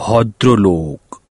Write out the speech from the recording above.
ভদ্রলোক